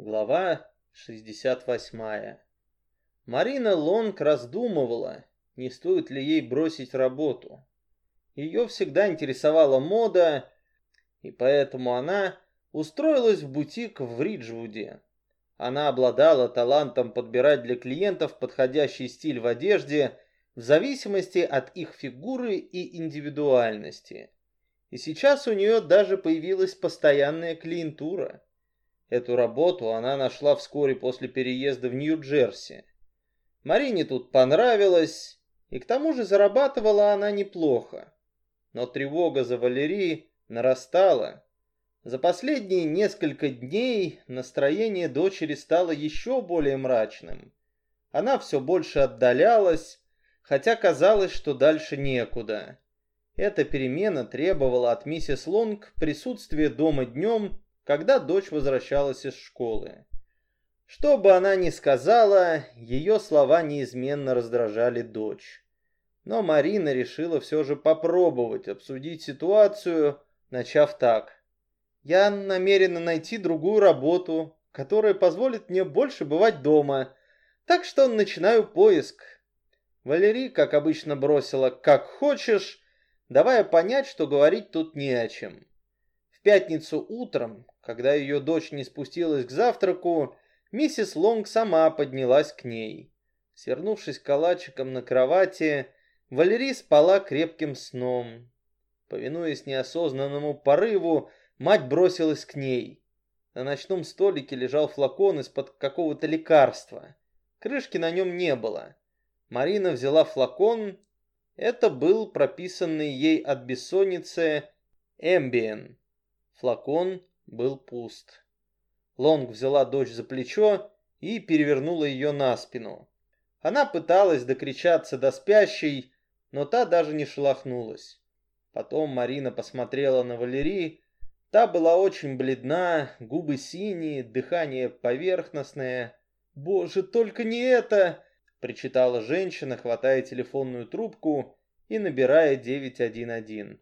Глава 68. Марина Лонг раздумывала, не стоит ли ей бросить работу. Ее всегда интересовала мода, и поэтому она устроилась в бутик в Риджвуде. Она обладала талантом подбирать для клиентов подходящий стиль в одежде в зависимости от их фигуры и индивидуальности. И сейчас у нее даже появилась постоянная клиентура – Эту работу она нашла вскоре после переезда в Нью-Джерси. Марине тут понравилось, и к тому же зарабатывала она неплохо. Но тревога за Валерии нарастала. За последние несколько дней настроение дочери стало еще более мрачным. Она все больше отдалялась, хотя казалось, что дальше некуда. Эта перемена требовала от миссис Лонг присутствия дома днем когда дочь возвращалась из школы. Что бы она ни сказала, ее слова неизменно раздражали дочь. Но Марина решила все же попробовать обсудить ситуацию, начав так. «Я намерена найти другую работу, которая позволит мне больше бывать дома, так что начинаю поиск». Валерий, как обычно, бросила «как хочешь», давая понять, что говорить тут не о чем. Пятницу утром, когда ее дочь не спустилась к завтраку, миссис Лонг сама поднялась к ней. Свернувшись калачиком на кровати, Валерий спала крепким сном. Повинуясь неосознанному порыву, мать бросилась к ней. На ночном столике лежал флакон из-под какого-то лекарства. Крышки на нем не было. Марина взяла флакон. Это был прописанный ей от бессонницы эмбиен. Флакон был пуст. Лонг взяла дочь за плечо и перевернула ее на спину. Она пыталась докричаться до спящей, но та даже не шелохнулась. Потом Марина посмотрела на Валерии. Та была очень бледна, губы синие, дыхание поверхностное. «Боже, только не это!» — причитала женщина, хватая телефонную трубку и набирая 911.